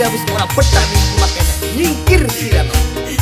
Tidak habis orang petani makanya nyingkir tidak.